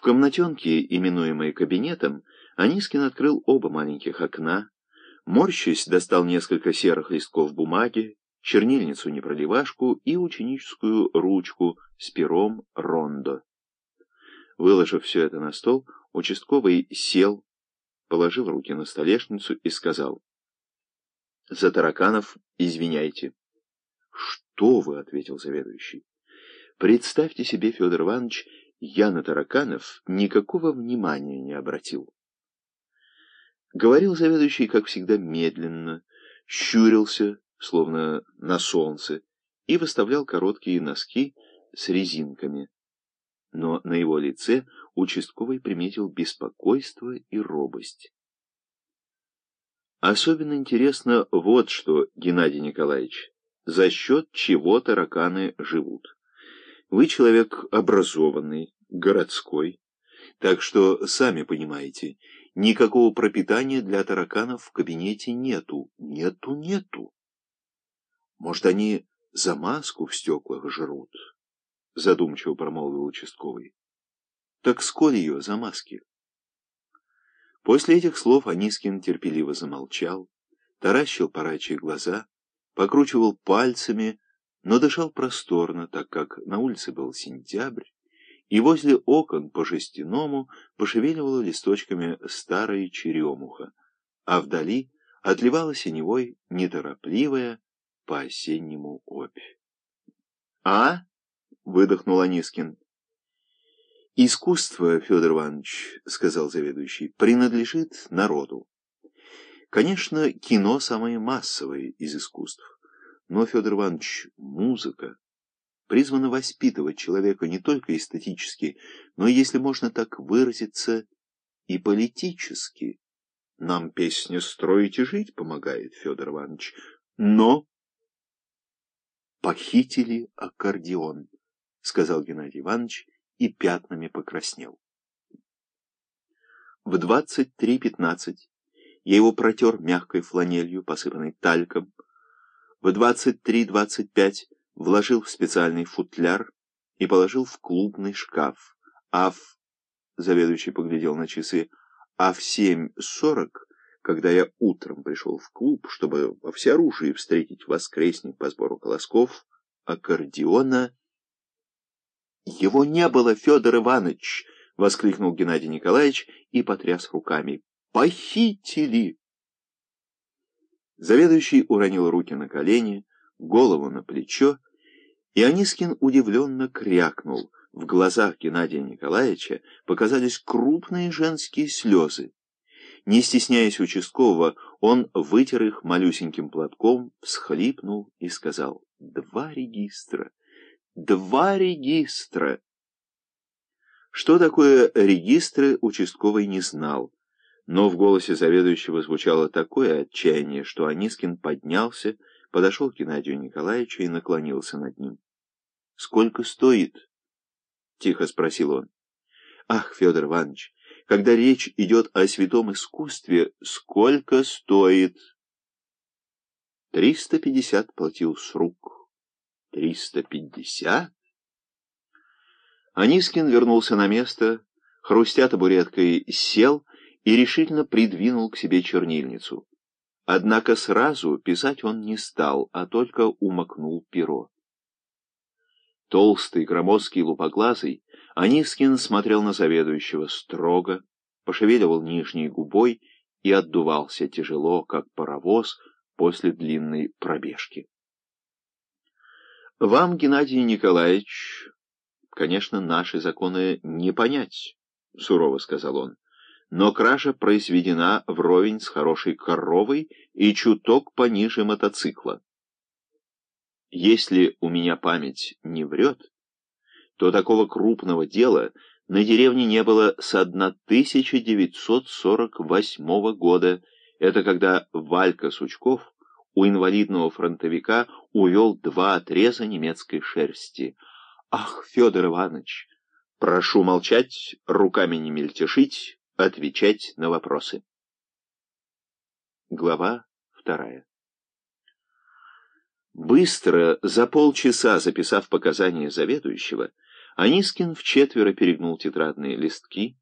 В комнатенке, именуемой кабинетом, Анискин открыл оба маленьких окна, морщась достал несколько серых листков бумаги, чернильницу-непроливашку и ученическую ручку с пером рондо. Выложив все это на стол, участковый сел, положил руки на столешницу и сказал, «За тараканов извиняйте». «Что вы?» — ответил заведующий. «Представьте себе, Федор Иванович, я на тараканов никакого внимания не обратил». Говорил заведующий, как всегда, медленно, щурился, словно на солнце, и выставлял короткие носки с резинками. Но на его лице участковый приметил беспокойство и робость. Особенно интересно вот что, Геннадий Николаевич, за счет чего тараканы живут. Вы человек образованный, городской, так что, сами понимаете, никакого пропитания для тараканов в кабинете нету, нету, нету. Может, они замазку в стеклах жрут? Задумчиво промолвил участковый. Так сколь ее замазки? После этих слов Анискин терпеливо замолчал, таращил парачьи глаза, покручивал пальцами, но дышал просторно, так как на улице был сентябрь, и возле окон по-жестяному пошевеливала листочками старая черемуха, а вдали отливала синевой неторопливая, по-осеннему обь. «А?» — выдохнул Анискин. «Искусство, Федор Иванович, — сказал заведующий, — принадлежит народу. Конечно, кино самое массовое из искусств. Но, Федор Иванович, музыка призвана воспитывать человека не только эстетически, но, если можно так выразиться, и политически. Нам песня строить и жить помогает, Федор Иванович. Но похитили аккордеон, — сказал Геннадий Иванович и пятнами покраснел. В двадцать три пятнадцать я его протер мягкой фланелью, посыпанной тальком. В двадцать три двадцать пять вложил в специальный футляр и положил в клубный шкаф, а в... Заведующий поглядел на часы. А в семь сорок когда я утром пришел в клуб, чтобы во всеоружии встретить воскресник по сбору колосков, аккордеона... «Его не было, Федор Иванович!» — воскликнул Геннадий Николаевич и потряс руками. «Похитили!» Заведующий уронил руки на колени, голову на плечо, и Анискин удивленно крякнул. В глазах Геннадия Николаевича показались крупные женские слезы. Не стесняясь участкового, он вытер их малюсеньким платком, всхлипнул и сказал «Два регистра! Два регистра!» Что такое регистры, участковый не знал, но в голосе заведующего звучало такое отчаяние, что Анискин поднялся, подошел к Геннадию Николаевичу и наклонился над ним. «Сколько стоит?» — тихо спросил он. «Ах, Федор Иванович, когда речь идет о святом искусстве, сколько стоит? Триста пятьдесят платил с рук. Триста пятьдесят? Анискин вернулся на место, хрустя табуреткой, сел и решительно придвинул к себе чернильницу. Однако сразу писать он не стал, а только умокнул перо. Толстый, громоздкий, лупоглазый, Анискин смотрел на заведующего строго, пошевеливал нижней губой и отдувался тяжело, как паровоз после длинной пробежки. «Вам, Геннадий Николаевич, конечно, наши законы не понять», — сурово сказал он, «но кража произведена вровень с хорошей коровой и чуток пониже мотоцикла. Если у меня память не врет, то такого крупного дела на деревне не было с 1948 года. Это когда Валька Сучков у инвалидного фронтовика увел два отреза немецкой шерсти. Ах, Федор Иванович, прошу молчать, руками не мельтешить, отвечать на вопросы. Глава вторая Быстро, за полчаса записав показания заведующего, Анискин вчетверо перегнул тетрадные листки,